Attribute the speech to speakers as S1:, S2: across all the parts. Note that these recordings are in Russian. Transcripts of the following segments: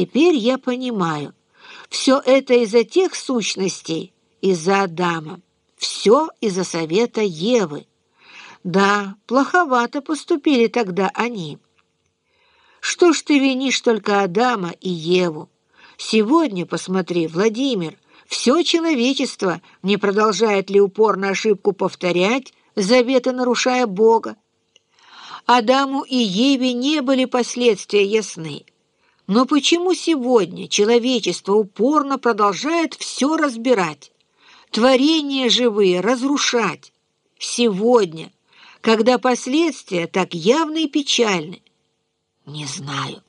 S1: Теперь я понимаю, все это из-за тех сущностей, из-за Адама, все из-за совета Евы. Да, плоховато поступили тогда они. Что ж ты винишь только Адама и Еву? Сегодня, посмотри, Владимир, все человечество не продолжает ли упорно ошибку повторять, заветы нарушая Бога? Адаму и Еве не были последствия ясны. Но почему сегодня человечество упорно продолжает все разбирать, творения живые разрушать? Сегодня, когда последствия так явны и печальны? Не знаю.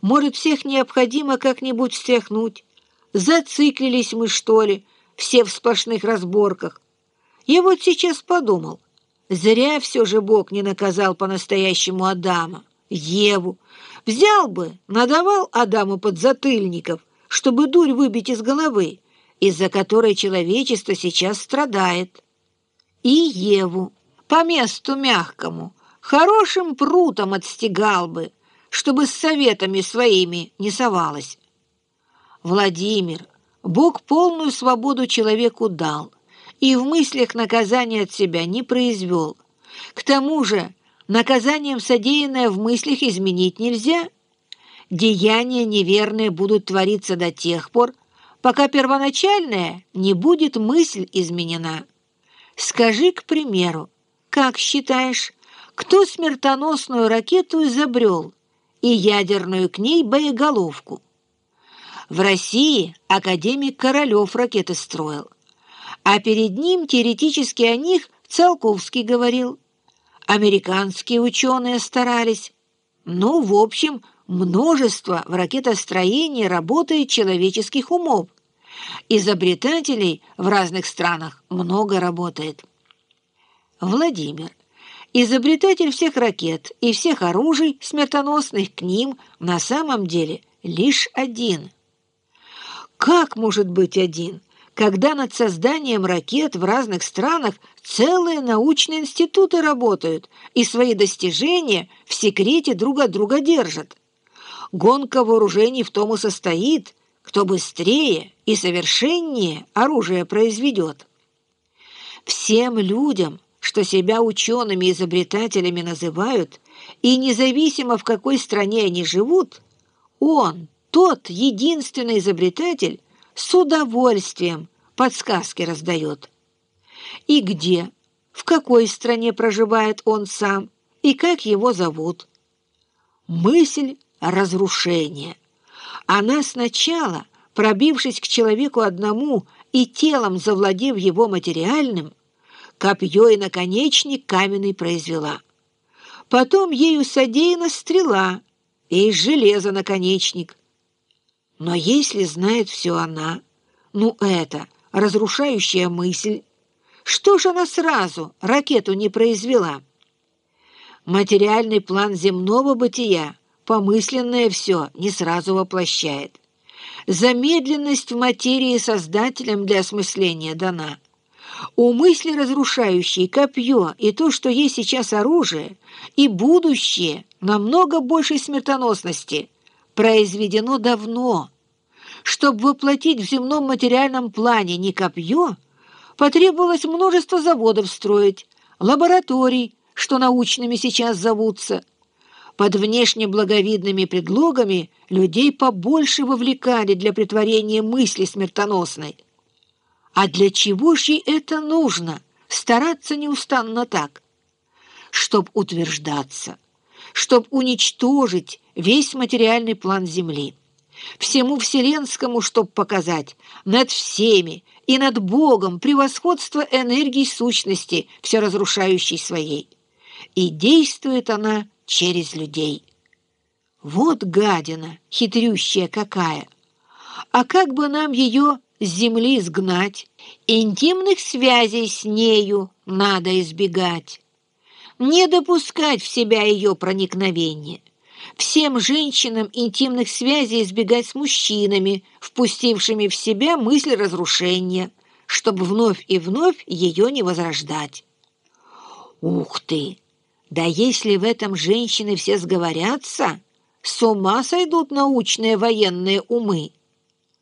S1: Может, всех необходимо как-нибудь встряхнуть? Зациклились мы, что ли, все в сплошных разборках? Я вот сейчас подумал, зря все же Бог не наказал по-настоящему Адама, Еву, Взял бы, надавал Адаму подзатыльников, чтобы дурь выбить из головы, из-за которой человечество сейчас страдает. И Еву по месту мягкому, хорошим прутом отстегал бы, чтобы с советами своими не совалась. Владимир, Бог полную свободу человеку дал и в мыслях наказания от себя не произвел. К тому же Наказанием содеянное в мыслях изменить нельзя. Деяния неверные будут твориться до тех пор, пока первоначальная не будет мысль изменена. Скажи, к примеру, как считаешь, кто смертоносную ракету изобрел и ядерную к ней боеголовку? В России академик Королев ракеты строил, а перед ним теоретически о них Циолковский говорил – Американские ученые старались. Ну, в общем, множество в ракетостроении работает человеческих умов. Изобретателей в разных странах много работает. Владимир. Изобретатель всех ракет и всех оружий, смертоносных к ним, на самом деле лишь один. Как может быть один? Когда над созданием ракет в разных странах целые научные институты работают и свои достижения в секрете друг от друга держат. Гонка вооружений в том и состоит, кто быстрее и совершеннее оружие произведет. Всем людям, что себя учеными изобретателями называют, и независимо в какой стране они живут, он, тот единственный изобретатель, с удовольствием подсказки раздает. И где, в какой стране проживает он сам и как его зовут. Мысль разрушения. Она сначала, пробившись к человеку одному и телом завладев его материальным, копье и наконечник каменный произвела. Потом ею содеяна стрела и из железа наконечник — но если знает все она, ну это, разрушающая мысль, что же она сразу ракету не произвела? Материальный план земного бытия, помысленное все, не сразу воплощает. Замедленность в материи создателем для осмысления дана. У мысли разрушающей копье и то, что есть сейчас оружие, и будущее намного большей смертоносности – произведено давно. Чтобы воплотить в земном материальном плане не копье, потребовалось множество заводов строить, лабораторий, что научными сейчас зовутся. Под внешне благовидными предлогами людей побольше вовлекали для притворения мысли смертоносной. А для чего же это нужно, стараться неустанно так? Чтоб утверждаться, чтоб уничтожить весь материальный план Земли. Всему Вселенскому, чтоб показать, над всеми и над Богом превосходство энергии сущности, все разрушающей своей. И действует она через людей. Вот гадина, хитрющая какая! А как бы нам ее с земли сгнать? Интимных связей с нею надо избегать. Не допускать в себя ее проникновение всем женщинам интимных связей избегать с мужчинами, впустившими в себя мысль разрушения, чтобы вновь и вновь ее не возрождать. Ух ты! Да если в этом женщины все сговорятся, С ума сойдут научные военные умы.